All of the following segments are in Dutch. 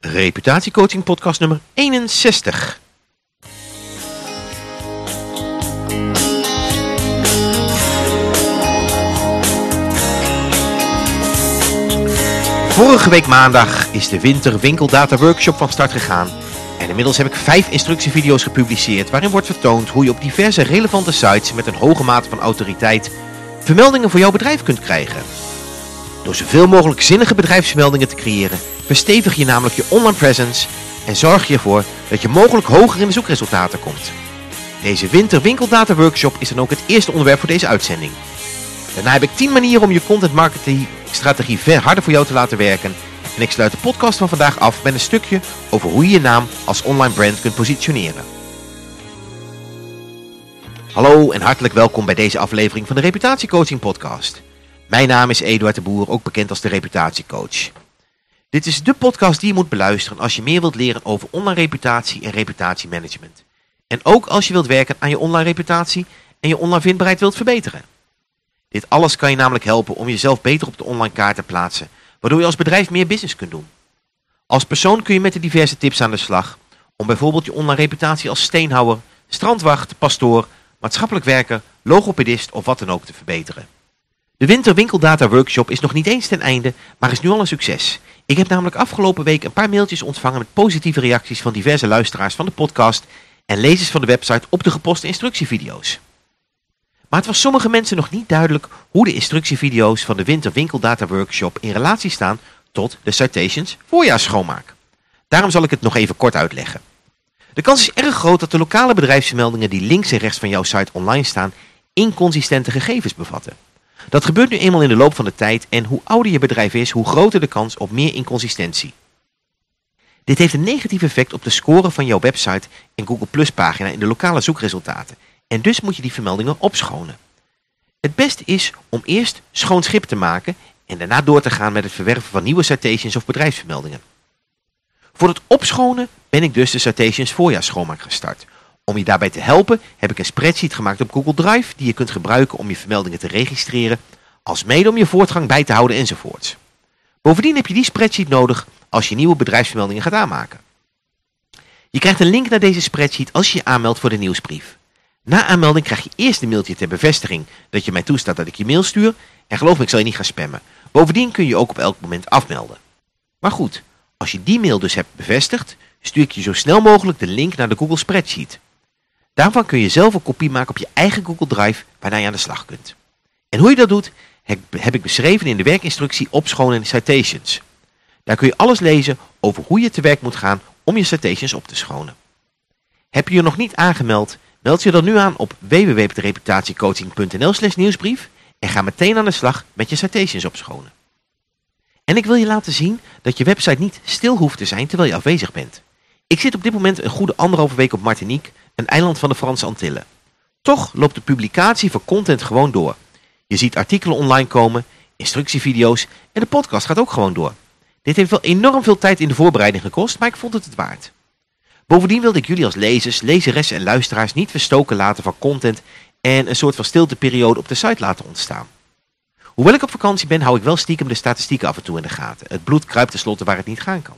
Reputatiecoaching podcast nummer 61. Vorige week maandag is de Winter Winkeldata Workshop van start gegaan. En inmiddels heb ik vijf instructievideo's gepubliceerd waarin wordt vertoond hoe je op diverse relevante sites met een hoge mate van autoriteit vermeldingen voor jouw bedrijf kunt krijgen. Door zoveel mogelijk zinnige bedrijfsvermeldingen te creëren, verstevig je namelijk je online presence en zorg je ervoor dat je mogelijk hoger in de zoekresultaten komt. Deze Winter Winkeldata Workshop is dan ook het eerste onderwerp voor deze uitzending. Daarna heb ik 10 manieren om je content marketing strategie ver harder voor jou te laten werken. En ik sluit de podcast van vandaag af met een stukje over hoe je je naam als online brand kunt positioneren. Hallo en hartelijk welkom bij deze aflevering van de Reputatiecoaching podcast. Mijn naam is Eduard de Boer, ook bekend als de Reputatiecoach. Dit is de podcast die je moet beluisteren als je meer wilt leren over online reputatie en reputatiemanagement. En ook als je wilt werken aan je online reputatie en je online vindbaarheid wilt verbeteren. Dit alles kan je namelijk helpen om jezelf beter op de online kaart te plaatsen, waardoor je als bedrijf meer business kunt doen. Als persoon kun je met de diverse tips aan de slag om bijvoorbeeld je online reputatie als steenhouwer, strandwacht, pastoor, maatschappelijk werker, logopedist of wat dan ook te verbeteren. De Winter Winkeldata Workshop is nog niet eens ten einde, maar is nu al een succes. Ik heb namelijk afgelopen week een paar mailtjes ontvangen met positieve reacties van diverse luisteraars van de podcast en lezers van de website op de geposte instructievideo's. Maar het was sommige mensen nog niet duidelijk hoe de instructievideo's van de Winter Winkeldata Workshop in relatie staan tot de Citations voorjaarsschoonmaak. Daarom zal ik het nog even kort uitleggen. De kans is erg groot dat de lokale bedrijfsmeldingen die links en rechts van jouw site online staan inconsistente gegevens bevatten. Dat gebeurt nu eenmaal in de loop van de tijd en hoe ouder je bedrijf is, hoe groter de kans op meer inconsistentie. Dit heeft een negatief effect op de score van jouw website en Google Plus pagina in de lokale zoekresultaten en dus moet je die vermeldingen opschonen. Het beste is om eerst schoon schip te maken en daarna door te gaan met het verwerven van nieuwe citations of bedrijfsvermeldingen. Voor het opschonen ben ik dus de citations voorjaarsschoonmaak gestart. Om je daarbij te helpen heb ik een spreadsheet gemaakt op Google Drive die je kunt gebruiken om je vermeldingen te registreren, als mede om je voortgang bij te houden enzovoorts. Bovendien heb je die spreadsheet nodig als je nieuwe bedrijfsvermeldingen gaat aanmaken. Je krijgt een link naar deze spreadsheet als je je aanmeldt voor de nieuwsbrief. Na aanmelding krijg je eerst een mailtje ter bevestiging dat je mij toestaat dat ik je mail stuur. En geloof me, ik zal je niet gaan spammen. Bovendien kun je ook op elk moment afmelden. Maar goed, als je die mail dus hebt bevestigd, stuur ik je zo snel mogelijk de link naar de Google Spreadsheet. Daarvan kun je zelf een kopie maken op je eigen Google Drive waarna je aan de slag kunt. En hoe je dat doet, heb ik beschreven in de werkinstructie Opschonen Citations. Daar kun je alles lezen over hoe je te werk moet gaan om je citations op te schonen. Heb je je nog niet aangemeld, meld je dan nu aan op www.reputatiecoaching.nl slash nieuwsbrief en ga meteen aan de slag met je citations opschonen. En ik wil je laten zien dat je website niet stil hoeft te zijn terwijl je afwezig bent. Ik zit op dit moment een goede anderhalve week op Martinique, een eiland van de Franse Antillen. Toch loopt de publicatie van content gewoon door. Je ziet artikelen online komen, instructievideo's en de podcast gaat ook gewoon door. Dit heeft wel enorm veel tijd in de voorbereiding gekost, maar ik vond het het waard. Bovendien wilde ik jullie als lezers, lezeressen en luisteraars niet verstoken laten van content en een soort van stilteperiode op de site laten ontstaan. Hoewel ik op vakantie ben, hou ik wel stiekem de statistieken af en toe in de gaten. Het bloed kruipt tenslotte waar het niet gaan kan.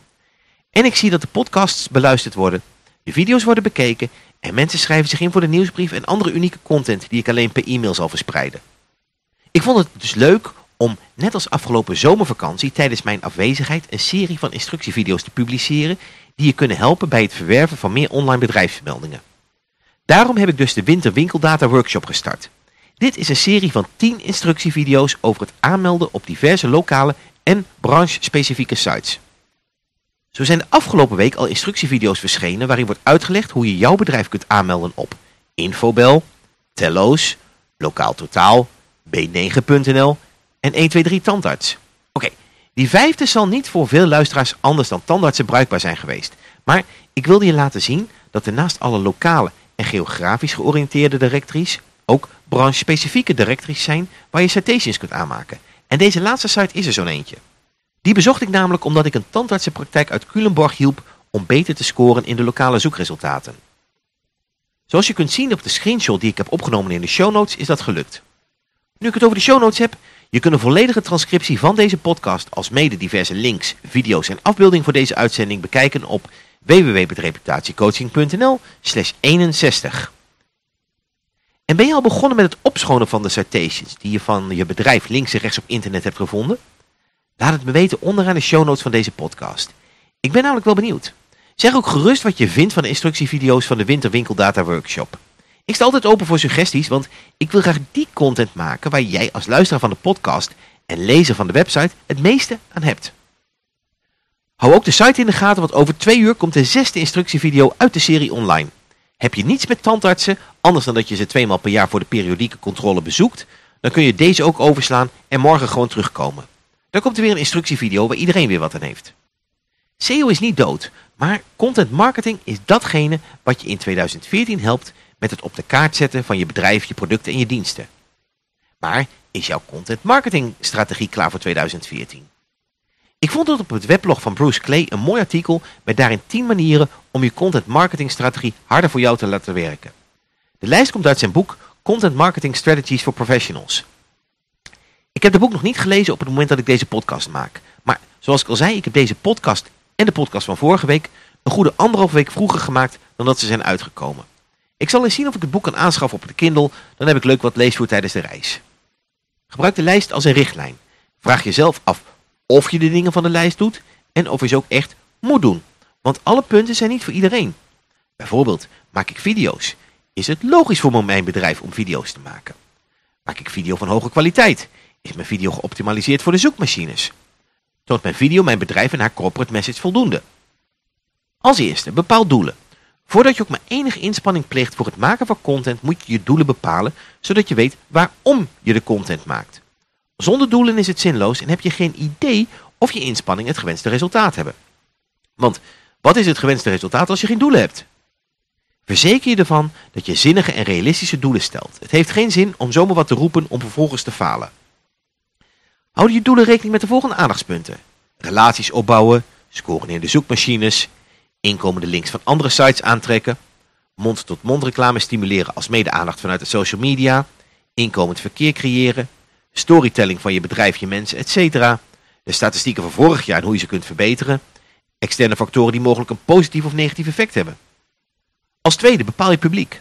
En ik zie dat de podcasts beluisterd worden, de video's worden bekeken en mensen schrijven zich in voor de nieuwsbrief en andere unieke content die ik alleen per e-mail zal verspreiden. Ik vond het dus leuk om, net als afgelopen zomervakantie, tijdens mijn afwezigheid een serie van instructievideo's te publiceren die je kunnen helpen bij het verwerven van meer online bedrijfsvermeldingen. Daarom heb ik dus de Winter Winkeldata Workshop gestart. Dit is een serie van 10 instructievideo's over het aanmelden op diverse lokale en branche-specifieke sites. Zo zijn de afgelopen week al instructievideo's verschenen waarin wordt uitgelegd hoe je jouw bedrijf kunt aanmelden op Infobel, Tello's, Lokaal Totaal, B9.nl en 123 Tandarts. Oké, die vijfde zal niet voor veel luisteraars anders dan tandartsen bruikbaar zijn geweest. Maar ik wilde je laten zien dat er naast alle lokale en geografisch georiënteerde directories ook branche-specifieke directories zijn waar je citations kunt aanmaken. En deze laatste site is er zo'n eentje. Die bezocht ik namelijk omdat ik een tandartsenpraktijk uit Culemborg hielp om beter te scoren in de lokale zoekresultaten. Zoals je kunt zien op de screenshot die ik heb opgenomen in de show notes is dat gelukt. Nu ik het over de show notes heb, Je kunt een volledige transcriptie van deze podcast als mede diverse links, video's en afbeeldingen voor deze uitzending bekijken op www.reputatiecoaching.nl slash 61. En ben je al begonnen met het opschonen van de citations die je van je bedrijf links en rechts op internet hebt gevonden? Laat het me weten onderaan de show notes van deze podcast. Ik ben namelijk wel benieuwd. Zeg ook gerust wat je vindt van de instructievideo's van de Winterwinkeldata Workshop. Ik sta altijd open voor suggesties, want ik wil graag die content maken waar jij als luisteraar van de podcast en lezer van de website het meeste aan hebt. Hou ook de site in de gaten, want over twee uur komt de zesde instructievideo uit de serie online. Heb je niets met tandartsen, anders dan dat je ze tweemaal per jaar voor de periodieke controle bezoekt, dan kun je deze ook overslaan en morgen gewoon terugkomen. Dan komt er weer een instructievideo waar iedereen weer wat aan heeft. SEO is niet dood, maar content marketing is datgene wat je in 2014 helpt met het op de kaart zetten van je bedrijf, je producten en je diensten. Maar is jouw content marketing strategie klaar voor 2014? Ik vond het op het weblog van Bruce Clay een mooi artikel met daarin 10 manieren om je content marketing strategie harder voor jou te laten werken. De lijst komt uit zijn boek Content Marketing Strategies for Professionals. Ik heb het boek nog niet gelezen op het moment dat ik deze podcast maak. Maar zoals ik al zei, ik heb deze podcast en de podcast van vorige week een goede anderhalf week vroeger gemaakt dan dat ze zijn uitgekomen. Ik zal eens zien of ik het boek kan aanschaffen op de Kindle, dan heb ik leuk wat leesvoer tijdens de reis. Gebruik de lijst als een richtlijn. Vraag jezelf af of je de dingen van de lijst doet en of je ze ook echt moet doen. Want alle punten zijn niet voor iedereen. Bijvoorbeeld, maak ik video's? Is het logisch voor mijn bedrijf om video's te maken? Maak ik video van hoge kwaliteit? Is mijn video geoptimaliseerd voor de zoekmachines? Toont mijn video mijn bedrijf en haar corporate message voldoende? Als eerste, bepaal doelen. Voordat je ook maar enige inspanning pleegt voor het maken van content, moet je je doelen bepalen, zodat je weet waarom je de content maakt. Zonder doelen is het zinloos en heb je geen idee of je inspanning het gewenste resultaat hebben. Want wat is het gewenste resultaat als je geen doelen hebt? Verzeker je ervan dat je zinnige en realistische doelen stelt. Het heeft geen zin om zomaar wat te roepen om vervolgens te falen. Houd je doelen rekening met de volgende aandachtspunten. Relaties opbouwen, scoren in de zoekmachines, inkomende links van andere sites aantrekken, mond-tot-mond reclame stimuleren als mede aandacht vanuit de social media, inkomend verkeer creëren, storytelling van je bedrijf, je mensen, etc. De statistieken van vorig jaar en hoe je ze kunt verbeteren, externe factoren die mogelijk een positief of negatief effect hebben. Als tweede bepaal je publiek.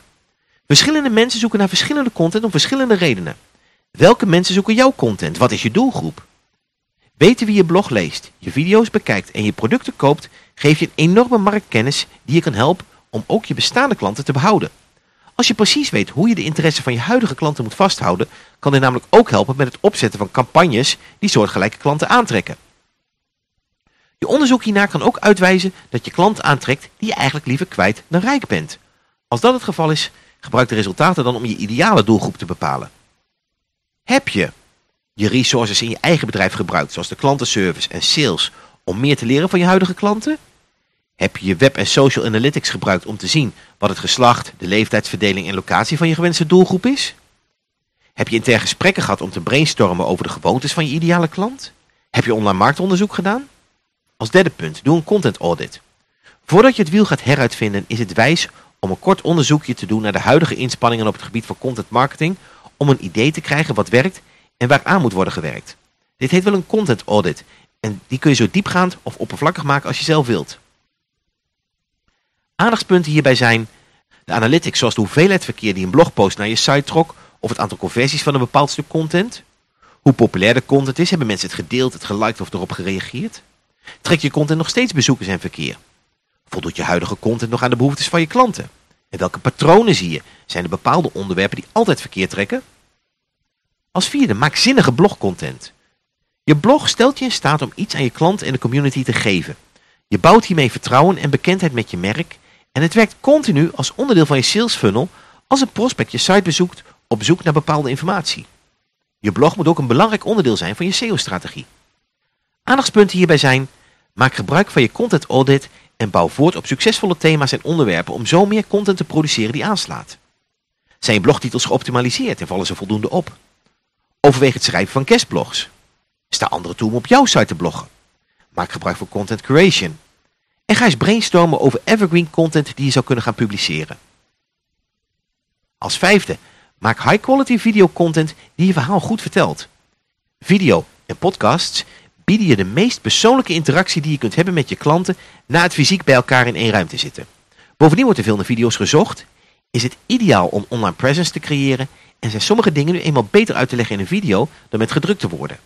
Verschillende mensen zoeken naar verschillende content om verschillende redenen. Welke mensen zoeken jouw content? Wat is je doelgroep? Weten wie je blog leest, je video's bekijkt en je producten koopt, geeft je een enorme marktkennis die je kan helpen om ook je bestaande klanten te behouden. Als je precies weet hoe je de interesse van je huidige klanten moet vasthouden, kan dit namelijk ook helpen met het opzetten van campagnes die soortgelijke klanten aantrekken. Je onderzoek hiernaar kan ook uitwijzen dat je klanten aantrekt die je eigenlijk liever kwijt dan rijk bent. Als dat het geval is, gebruik de resultaten dan om je ideale doelgroep te bepalen. Heb je je resources in je eigen bedrijf gebruikt, zoals de klantenservice en sales, om meer te leren van je huidige klanten? Heb je je web en social analytics gebruikt om te zien wat het geslacht, de leeftijdsverdeling en locatie van je gewenste doelgroep is? Heb je intern gesprekken gehad om te brainstormen over de gewoontes van je ideale klant? Heb je online marktonderzoek gedaan? Als derde punt, doe een content audit. Voordat je het wiel gaat heruitvinden is het wijs om een kort onderzoekje te doen naar de huidige inspanningen op het gebied van content marketing om een idee te krijgen wat werkt en waaraan moet worden gewerkt. Dit heet wel een content audit en die kun je zo diepgaand of oppervlakkig maken als je zelf wilt. Aandachtspunten hierbij zijn de analytics zoals de hoeveelheid verkeer die een blogpost naar je site trok of het aantal conversies van een bepaald stuk content. Hoe populair de content is, hebben mensen het gedeeld, het geliked of erop gereageerd. Trek je content nog steeds bezoekers en verkeer? Voldoet je huidige content nog aan de behoeftes van je klanten? En welke patronen zie je? Zijn er bepaalde onderwerpen die altijd verkeer trekken? Als vierde, maak zinnige blogcontent. Je blog stelt je in staat om iets aan je klant en de community te geven. Je bouwt hiermee vertrouwen en bekendheid met je merk en het werkt continu als onderdeel van je sales funnel als een prospect je site bezoekt op zoek naar bepaalde informatie. Je blog moet ook een belangrijk onderdeel zijn van je SEO-strategie. Aandachtspunten hierbij zijn, maak gebruik van je content audit en bouw voort op succesvolle thema's en onderwerpen om zo meer content te produceren die aanslaat. Zijn blogtitels geoptimaliseerd en vallen ze voldoende op? Overweeg het schrijven van guestblogs. Sta anderen toe om op jouw site te bloggen. Maak gebruik van content creation. En ga eens brainstormen over evergreen content die je zou kunnen gaan publiceren. Als vijfde, maak high quality video content die je verhaal goed vertelt. Video en podcasts bieden je de meest persoonlijke interactie die je kunt hebben met je klanten na het fysiek bij elkaar in één ruimte zitten. Bovendien wordt er veel naar video's gezocht, is het ideaal om online presence te creëren en zijn sommige dingen nu eenmaal beter uit te leggen in een video dan met gedrukte woorden.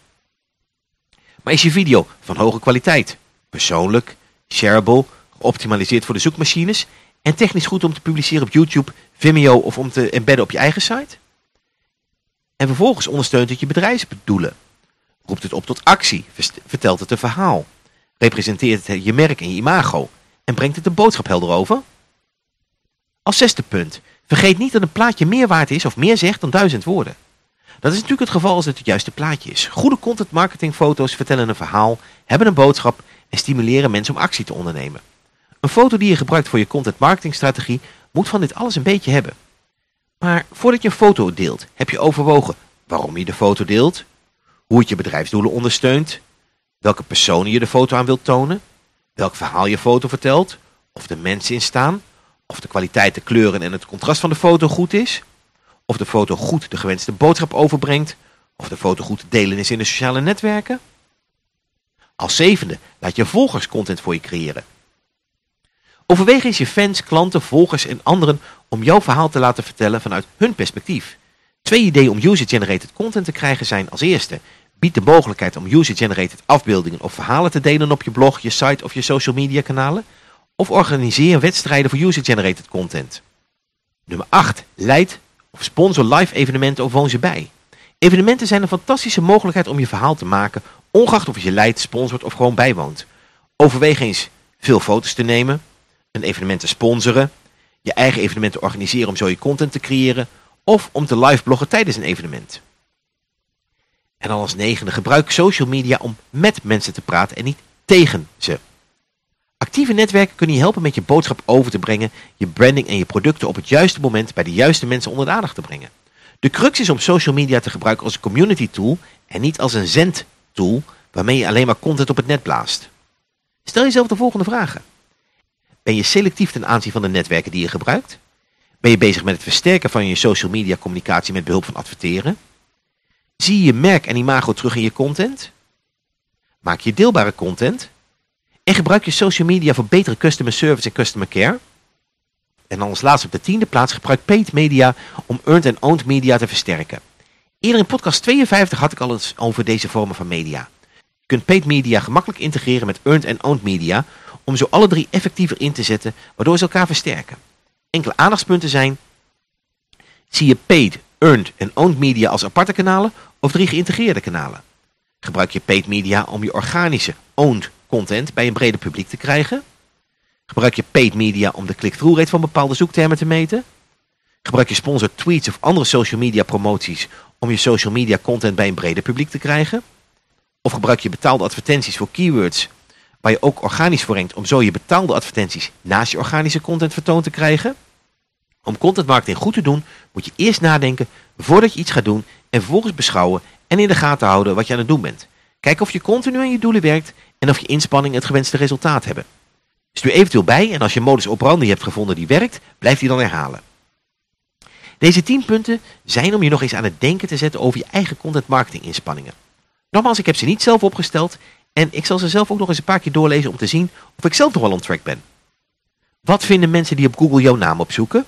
Maar is je video van hoge kwaliteit, persoonlijk, shareable, geoptimaliseerd voor de zoekmachines en technisch goed om te publiceren op YouTube, Vimeo of om te embedden op je eigen site? En vervolgens ondersteunt het je bedrijfsdoelen. Roept het op tot actie, vertelt het een verhaal, representeert het je merk en je imago en brengt het een boodschap helder over? Als zesde punt, vergeet niet dat een plaatje meer waard is of meer zegt dan duizend woorden. Dat is natuurlijk het geval als het het juiste plaatje is. Goede content marketing foto's vertellen een verhaal, hebben een boodschap en stimuleren mensen om actie te ondernemen. Een foto die je gebruikt voor je content marketing strategie moet van dit alles een beetje hebben. Maar voordat je een foto deelt, heb je overwogen waarom je de foto deelt, hoe het je bedrijfsdoelen ondersteunt, welke personen je de foto aan wilt tonen, welk verhaal je foto vertelt, of er mensen in staan, of de kwaliteit, de kleuren en het contrast van de foto goed is, of de foto goed de gewenste boodschap overbrengt, of de foto goed te delen is in de sociale netwerken. Als zevende, laat je volgers content voor je creëren. Overweeg eens je fans, klanten, volgers en anderen om jouw verhaal te laten vertellen vanuit hun perspectief. Twee ideeën om user-generated content te krijgen zijn als eerste. Bied de mogelijkheid om user-generated afbeeldingen of verhalen te delen op je blog, je site of je social media kanalen. Of organiseer wedstrijden voor user-generated content. Nummer 8. Leid of sponsor live evenementen of woon ze bij. Evenementen zijn een fantastische mogelijkheid om je verhaal te maken, ongeacht of je leidt, sponsort of gewoon bijwoont. Overweeg eens veel foto's te nemen, een evenement te sponsoren, je eigen evenement te organiseren om zo je content te creëren, of om te live bloggen tijdens een evenement. En dan als negende, gebruik social media om met mensen te praten en niet tegen ze. Actieve netwerken kunnen je helpen met je boodschap over te brengen, je branding en je producten op het juiste moment bij de juiste mensen onder de aandacht te brengen. De crux is om social media te gebruiken als een community tool en niet als een zendtool waarmee je alleen maar content op het net blaast. Stel jezelf de volgende vragen. Ben je selectief ten aanzien van de netwerken die je gebruikt? Ben je bezig met het versterken van je social media communicatie met behulp van adverteren? Zie je merk en imago terug in je content? Maak je deelbare content? En gebruik je social media voor betere customer service en customer care? En dan als laatste op de tiende plaats gebruik paid media om earned en owned media te versterken. Eerder in podcast 52 had ik al eens over deze vormen van media. Je kunt paid media gemakkelijk integreren met earned en owned media om zo alle drie effectiever in te zetten waardoor ze elkaar versterken. Enkele aandachtspunten zijn, zie je paid, earned en owned media als aparte kanalen of drie geïntegreerde kanalen? Gebruik je paid media om je organische, owned content bij een breder publiek te krijgen? Gebruik je paid media om de click-through rate van bepaalde zoektermen te meten? Gebruik je sponsor tweets of andere social media promoties om je social media content bij een breder publiek te krijgen? Of gebruik je betaalde advertenties voor keywords waar je ook organisch voor om zo je betaalde advertenties naast je organische content vertoond te krijgen? Om content marketing goed te doen moet je eerst nadenken voordat je iets gaat doen en vervolgens beschouwen en in de gaten houden wat je aan het doen bent. Kijk of je continu aan je doelen werkt en of je inspanningen het gewenste resultaat hebben. Stuur eventueel bij en als je modus operandi hebt gevonden die werkt, blijf die dan herhalen. Deze 10 punten zijn om je nog eens aan het denken te zetten over je eigen content marketing inspanningen. Nogmaals, ik heb ze niet zelf opgesteld en ik zal ze zelf ook nog eens een paar keer doorlezen om te zien of ik zelf nog wel on track ben. Wat vinden mensen die op Google jouw naam opzoeken?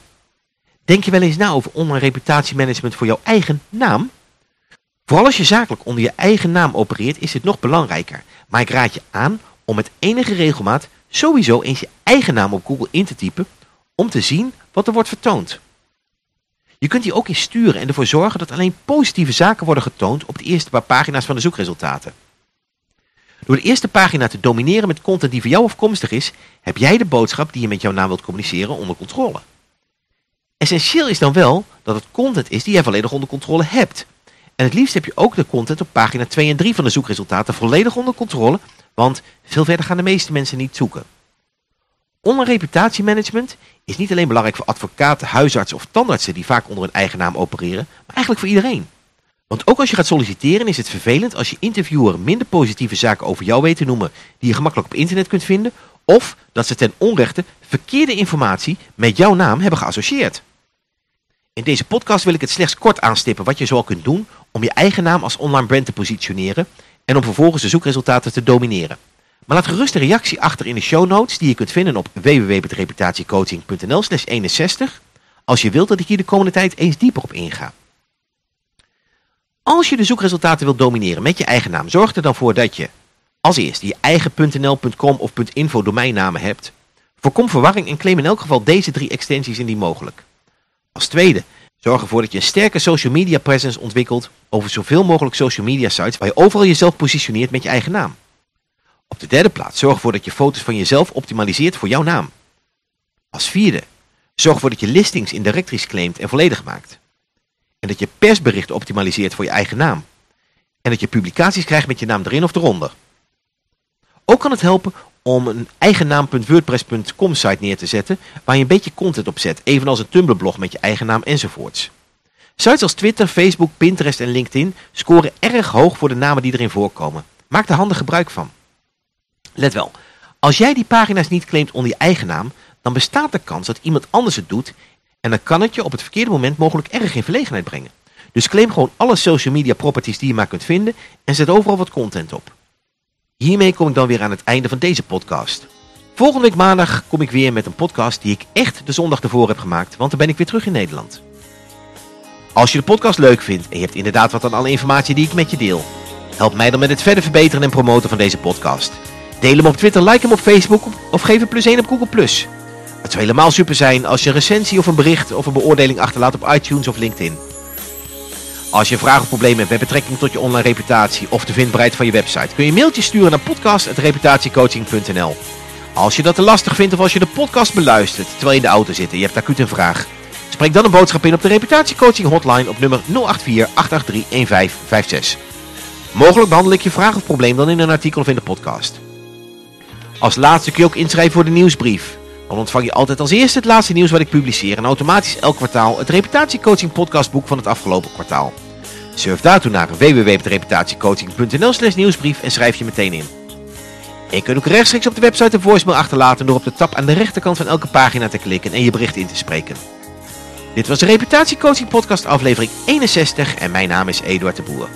Denk je wel eens na over online reputatiemanagement voor jouw eigen naam? Vooral als je zakelijk onder je eigen naam opereert is dit nog belangrijker. Maar ik raad je aan om met enige regelmaat sowieso eens je eigen naam op Google in te typen om te zien wat er wordt vertoond. Je kunt hier ook in sturen en ervoor zorgen dat alleen positieve zaken worden getoond op de eerste paar pagina's van de zoekresultaten. Door de eerste pagina te domineren met content die voor jou afkomstig is, heb jij de boodschap die je met jouw naam wilt communiceren onder controle. Essentieel is dan wel dat het content is die jij volledig onder controle hebt. En het liefst heb je ook de content op pagina 2 en 3 van de zoekresultaten volledig onder controle, want veel verder gaan de meeste mensen niet zoeken. Online reputatiemanagement is niet alleen belangrijk voor advocaten, huisartsen of tandartsen die vaak onder hun eigen naam opereren, maar eigenlijk voor iedereen. Want ook als je gaat solliciteren is het vervelend als je interviewer minder positieve zaken over jou weet te noemen die je gemakkelijk op internet kunt vinden, of dat ze ten onrechte verkeerde informatie met jouw naam hebben geassocieerd. In deze podcast wil ik het slechts kort aanstippen wat je zoal kunt doen om je eigen naam als online brand te positioneren en om vervolgens de zoekresultaten te domineren. Maar laat gerust een reactie achter in de show notes die je kunt vinden op www.reputatiecoaching.nl slash 61 als je wilt dat ik hier de komende tijd eens dieper op inga. Als je de zoekresultaten wilt domineren met je eigen naam, zorg er dan voor dat je als eerste je eigen .nl.com of .info domeinnamen hebt. Voorkom verwarring en claim in elk geval deze drie extensies indien mogelijk. Als tweede, zorg ervoor dat je een sterke social media presence ontwikkelt over zoveel mogelijk social media sites waar je overal jezelf positioneert met je eigen naam. Op de derde plaats, zorg ervoor dat je foto's van jezelf optimaliseert voor jouw naam. Als vierde, zorg ervoor dat je listings in directories claimt en volledig maakt. En dat je persberichten optimaliseert voor je eigen naam. En dat je publicaties krijgt met je naam erin of eronder. Ook kan het helpen om een eigen naam.wordpress.com site neer te zetten waar je een beetje content op zet, evenals een Tumblr blog met je eigen naam enzovoorts. Sites als Twitter, Facebook, Pinterest en LinkedIn scoren erg hoog voor de namen die erin voorkomen. Maak er handig gebruik van. Let wel, als jij die pagina's niet claimt onder je eigen naam, dan bestaat de kans dat iemand anders het doet en dan kan het je op het verkeerde moment mogelijk erg in verlegenheid brengen. Dus claim gewoon alle social media properties die je maar kunt vinden en zet overal wat content op. Hiermee kom ik dan weer aan het einde van deze podcast. Volgende week maandag kom ik weer met een podcast die ik echt de zondag ervoor heb gemaakt, want dan ben ik weer terug in Nederland. Als je de podcast leuk vindt en je hebt inderdaad wat aan alle informatie die ik met je deel, help mij dan met het verder verbeteren en promoten van deze podcast. Deel hem op Twitter, like hem op Facebook of geef een plus 1 op Google+. Het zou helemaal super zijn als je een recensie of een bericht of een beoordeling achterlaat op iTunes of LinkedIn. Als je vragen of problemen hebt met betrekking tot je online reputatie of de vindbaarheid van je website, kun je een mailtje sturen naar podcast.reputatiecoaching.nl. Als je dat te lastig vindt of als je de podcast beluistert terwijl je in de auto zit en je hebt acuut een vraag, spreek dan een boodschap in op de reputatiecoaching hotline op nummer 084 883 1556. Mogelijk behandel ik je vraag of probleem dan in een artikel of in de podcast. Als laatste kun je ook inschrijven voor de nieuwsbrief. Dan ontvang je altijd als eerste het laatste nieuws wat ik publiceer en automatisch elk kwartaal het reputatiecoaching podcastboek van het afgelopen kwartaal. Surf daartoe naar www.reputatiecoaching.nl slash nieuwsbrief en schrijf je meteen in. je kunt ook rechtstreeks op de website een voicemail achterlaten door op de tab aan de rechterkant van elke pagina te klikken en je bericht in te spreken. Dit was de Reputatiecoaching podcast aflevering 61 en mijn naam is Eduard de Boer.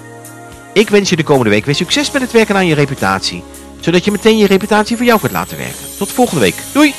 Ik wens je de komende week weer succes met het werken aan je reputatie, zodat je meteen je reputatie voor jou kunt laten werken. Tot volgende week. Doei!